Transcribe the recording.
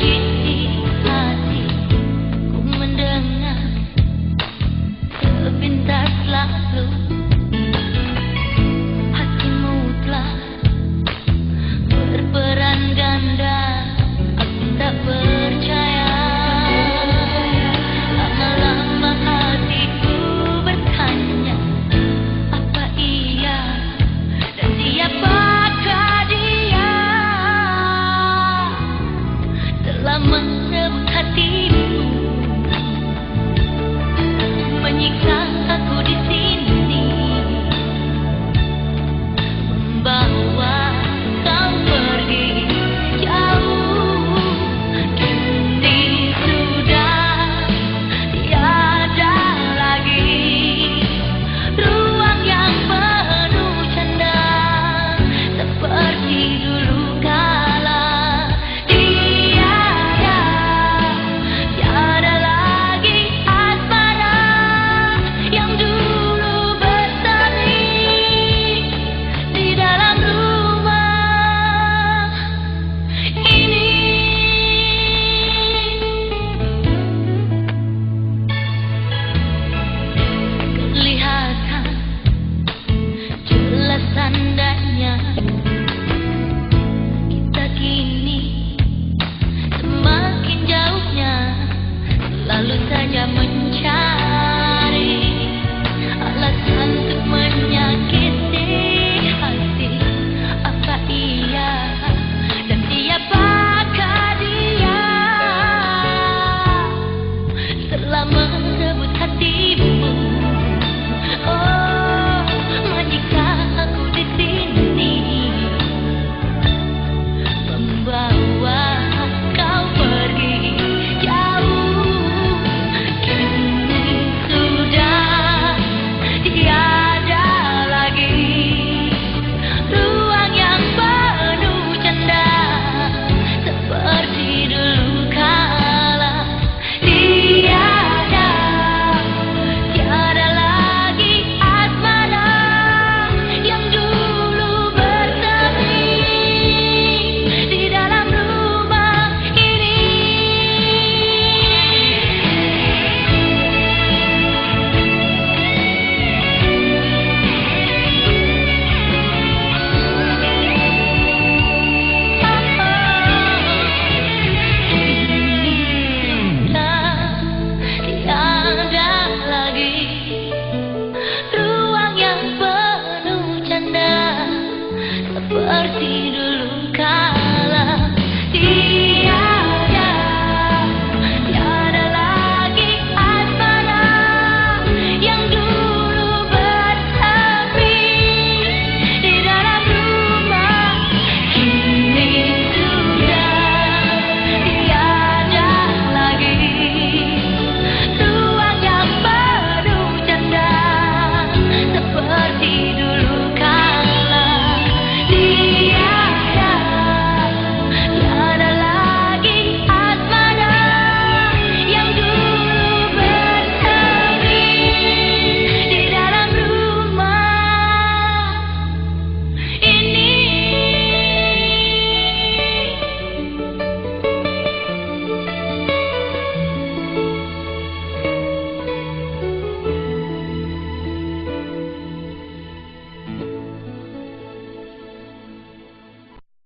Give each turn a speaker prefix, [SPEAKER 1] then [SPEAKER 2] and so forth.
[SPEAKER 1] You.